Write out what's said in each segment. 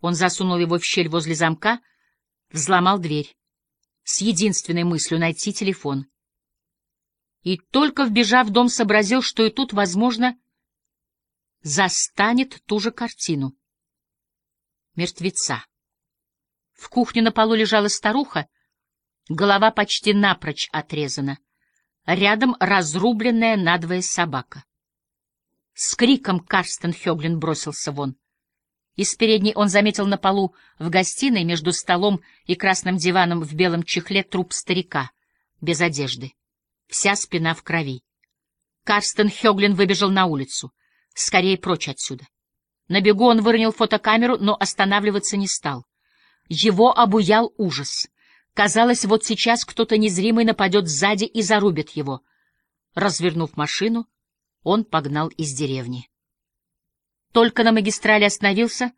Он засунул его в щель возле замка, взломал дверь. С единственной мыслью найти телефон. И только вбежав в дом, сообразил, что и тут, возможно, застанет ту же картину. Мертвеца. В кухне на полу лежала старуха, голова почти напрочь отрезана. Рядом разрубленная надвое собака. С криком Карстен Хёглин бросился вон. Из передней он заметил на полу в гостиной между столом и красным диваном в белом чехле труп старика, без одежды. Вся спина в крови. Карстен Хёглин выбежал на улицу. Скорее прочь отсюда. На бегу он выронил фотокамеру, но останавливаться не стал. Его обуял ужас. Казалось, вот сейчас кто-то незримый нападет сзади и зарубит его. Развернув машину, он погнал из деревни. Только на магистрале остановился,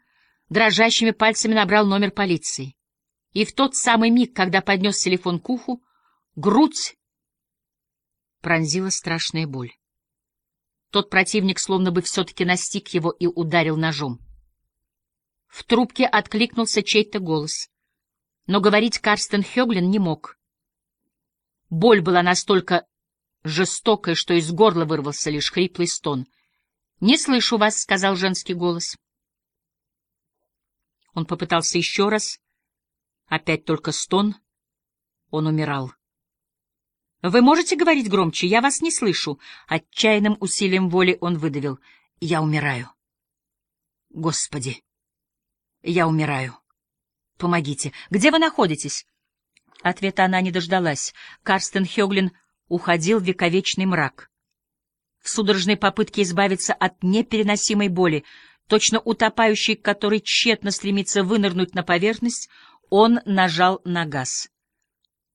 дрожащими пальцами набрал номер полиции. И в тот самый миг, когда поднес телефон к уху, грудь пронзила страшная боль. Тот противник словно бы все-таки настиг его и ударил ножом. В трубке откликнулся чей-то голос. Но говорить Карстен Хёглин не мог. Боль была настолько жестокой, что из горла вырвался лишь хриплый стон —— Не слышу вас, — сказал женский голос. Он попытался еще раз. Опять только стон. Он умирал. — Вы можете говорить громче? Я вас не слышу. Отчаянным усилием воли он выдавил. — Я умираю. — Господи! Я умираю. Помогите. Где вы находитесь? Ответа она не дождалась. Карстен Хёглин уходил в вековечный мрак в судорожной попытке избавиться от непереносимой боли, точно утопающий, который тщетно стремится вынырнуть на поверхность, он нажал на газ.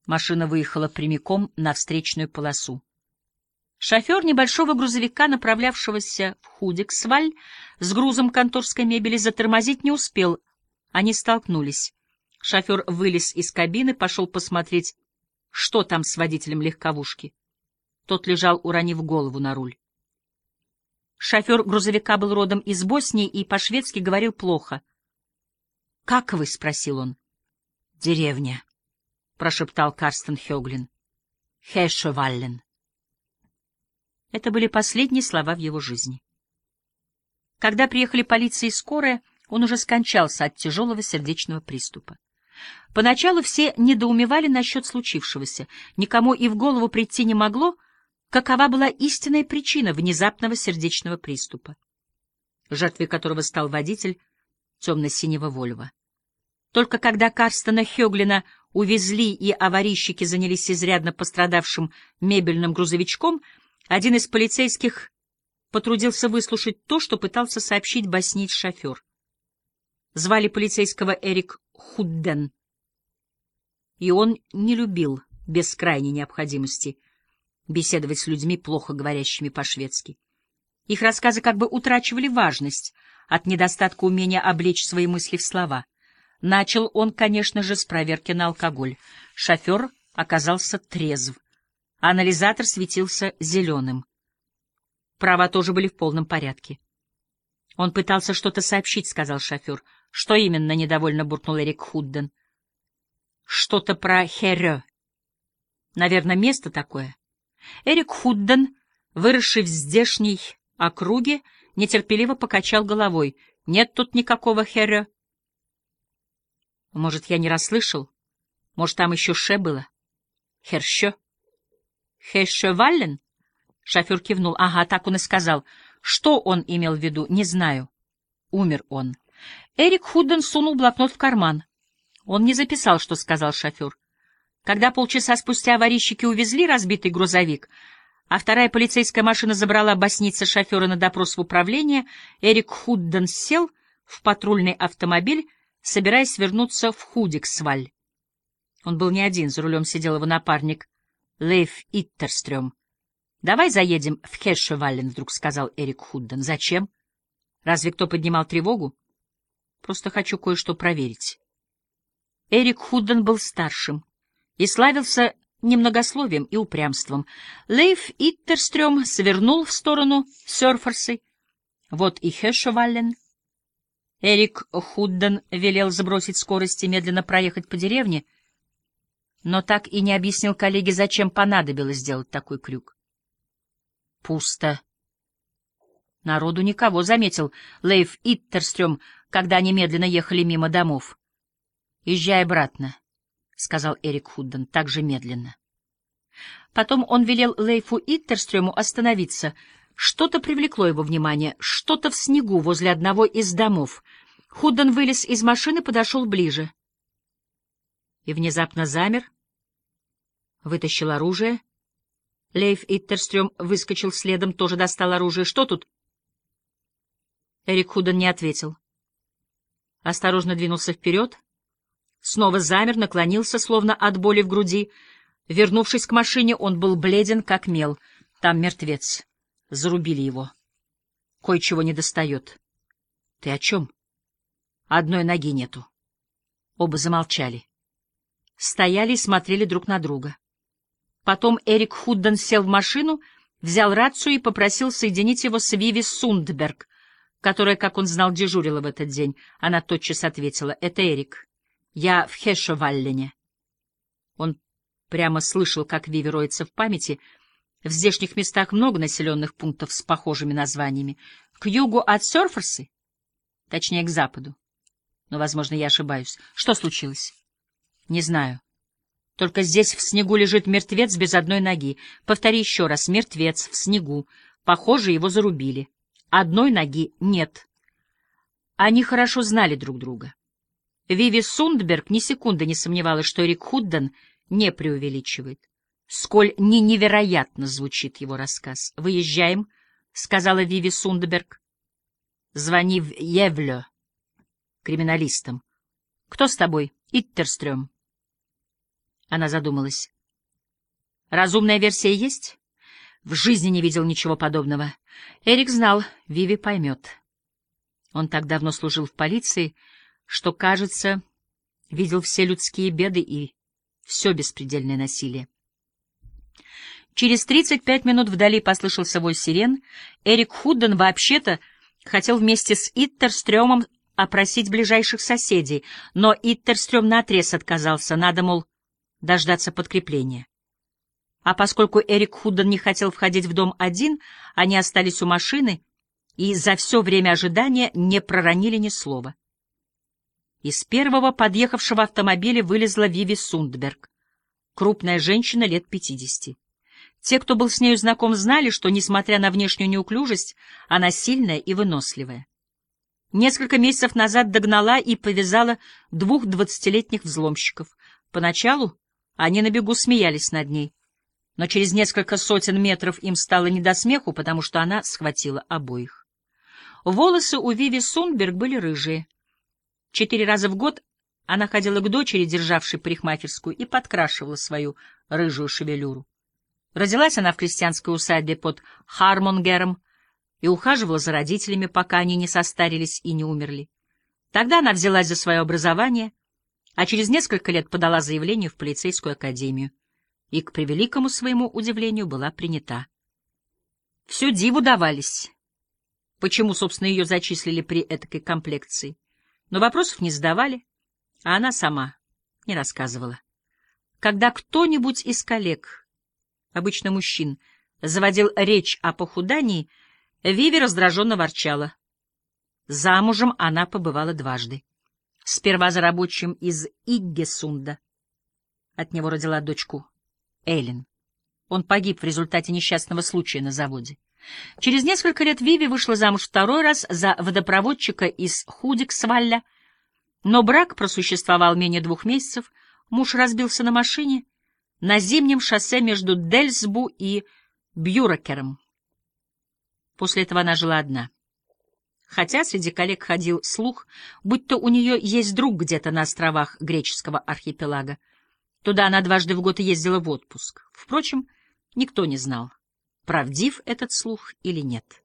Машина выехала прямиком на встречную полосу. Шофер небольшого грузовика, направлявшегося в Худиксваль, с грузом конторской мебели затормозить не успел. Они столкнулись. Шофер вылез из кабины, пошел посмотреть, что там с водителем легковушки. Тот лежал, уронив голову на руль. Шофер грузовика был родом из Боснии и по-шведски говорил плохо. — Как вы? — спросил он. — Деревня, — прошептал Карстен Хёглин. — Хешеваллен. Это были последние слова в его жизни. Когда приехали полиция и скорая, он уже скончался от тяжелого сердечного приступа. Поначалу все недоумевали насчет случившегося. Никому и в голову прийти не могло, какова была истинная причина внезапного сердечного приступа, жертвой которого стал водитель темно-синего Вольва. Только когда Карстена Хёглина увезли и аварийщики занялись изрядно пострадавшим мебельным грузовичком, один из полицейских потрудился выслушать то, что пытался сообщить боснить шофер. Звали полицейского Эрик Худден, и он не любил без крайней необходимости беседовать с людьми, плохо говорящими по-шведски. Их рассказы как бы утрачивали важность от недостатка умения облечь свои мысли в слова. Начал он, конечно же, с проверки на алкоголь. Шофер оказался трезв. Анализатор светился зеленым. Права тоже были в полном порядке. Он пытался что-то сообщить, — сказал шофер. — Что именно? — недовольно буркнул Эрик Худден. — Что-то про Херё. Наверное, место такое. Эрик Худден, выросший в здешней округе, нетерпеливо покачал головой. Нет тут никакого Херё. Может, я не расслышал? Может, там еще Ше было? Херщо? Херщо Валлен? Шофер кивнул. Ага, так он и сказал. Что он имел в виду, не знаю. Умер он. Эрик Худден сунул блокнот в карман. Он не записал, что сказал шофер. Когда полчаса спустя аварийщики увезли разбитый грузовик, а вторая полицейская машина забрала босниться шофера на допрос в управление, Эрик Худден сел в патрульный автомобиль, собираясь вернуться в Худиксваль. Он был не один, за рулем сидел его напарник Лейф Иттерстрём. «Давай заедем в Хешеваллен», — вдруг сказал Эрик Худден. «Зачем? Разве кто поднимал тревогу? Просто хочу кое-что проверить». Эрик Худден был старшим и славился немногословием и упрямством. Лейф Иттерстрём свернул в сторону Сёрфорсы. Вот и Хешеваллен. Эрик Худден велел забросить скорость и медленно проехать по деревне, но так и не объяснил коллеге, зачем понадобилось сделать такой крюк. Пусто. Народу никого, заметил Лейф Иттерстрём, когда они медленно ехали мимо домов. «Езжай обратно», — сказал Эрик Худден, так же медленно. Потом он велел Лейфу Иттерстрёму остановиться. Что-то привлекло его внимание, что-то в снегу возле одного из домов. Худден вылез из машины, подошел ближе. И внезапно замер, вытащил оружие. Лейф Иттерстрём выскочил следом, тоже достал оружие. «Что тут?» Эрик Худен не ответил. Осторожно двинулся вперед, снова замер, наклонился, словно от боли в груди. Вернувшись к машине, он был бледен, как мел. Там мертвец. Зарубили его. Кое-чего не достает. Ты о чем? Одной ноги нету. Оба замолчали. Стояли и смотрели друг на друга. Потом Эрик Худден сел в машину, взял рацию и попросил соединить его с Виви Сундберг, которая, как он знал, дежурила в этот день. Она тотчас ответила, «Это Эрик. Я в Хешеваллене». Он прямо слышал, как Виви роется в памяти. В здешних местах много населенных пунктов с похожими названиями. К югу от Сёрферсы? Точнее, к западу. Но, возможно, я ошибаюсь. Что случилось? Не знаю. Только здесь в снегу лежит мертвец без одной ноги. Повтори еще раз. Мертвец в снегу. Похоже, его зарубили. Одной ноги нет. Они хорошо знали друг друга. Виви Сундберг ни секунды не сомневалась, что Эрик Худден не преувеличивает. Сколь не невероятно звучит его рассказ. «Выезжаем», — сказала Виви Сундберг. «Звони в Евлё, криминалистам. Кто с тобой? Иттерстрём». Она задумалась. «Разумная версия есть?» В жизни не видел ничего подобного. Эрик знал, Виви поймет. Он так давно служил в полиции, что, кажется, видел все людские беды и все беспредельное насилие. Через 35 минут вдали послышался вой сирен. Эрик Худден вообще-то хотел вместе с Иттерстрёмом опросить ближайших соседей, но Иттерстрём наотрез отказался, надо, мол, дождаться подкрепления. А поскольку Эрик Худден не хотел входить в дом один, они остались у машины и за все время ожидания не проронили ни слова. Из первого подъехавшего автомобиля вылезла Виви Сундберг, крупная женщина лет пятидесяти. Те, кто был с нею знаком, знали, что, несмотря на внешнюю неуклюжесть, она сильная и выносливая. Несколько месяцев назад догнала и повязала двух двадцатилетних взломщиков. Поначалу они на бегу смеялись над ней, но через несколько сотен метров им стало не до смеху, потому что она схватила обоих. Волосы у Виви Сунберг были рыжие. Четыре раза в год она ходила к дочери, державшей парикмахерскую, и подкрашивала свою рыжую шевелюру. Родилась она в крестьянской усадьбе под Хармонгером и ухаживала за родителями, пока они не состарились и не умерли. Тогда она взялась за свое образование, а через несколько лет подала заявление в полицейскую академию и, к превеликому своему удивлению, была принята. Все диву давались, почему, собственно, ее зачислили при этой комплекции, но вопросов не задавали, а она сама не рассказывала. Когда кто-нибудь из коллег, обычно мужчин, заводил речь о похудании, Виви раздраженно ворчала. Замужем она побывала дважды. Сперва за рабочим из Иггесунда. От него родила дочку Эллен. Он погиб в результате несчастного случая на заводе. Через несколько лет Виви вышла замуж второй раз за водопроводчика из Худиксвалля, но брак просуществовал менее двух месяцев, муж разбился на машине на зимнем шоссе между Дельсбу и Бюрокером. После этого она жила одна. Хотя среди коллег ходил слух, будто у нее есть друг где-то на островах греческого архипелага. Туда она дважды в год ездила в отпуск. Впрочем, никто не знал, правдив этот слух или нет.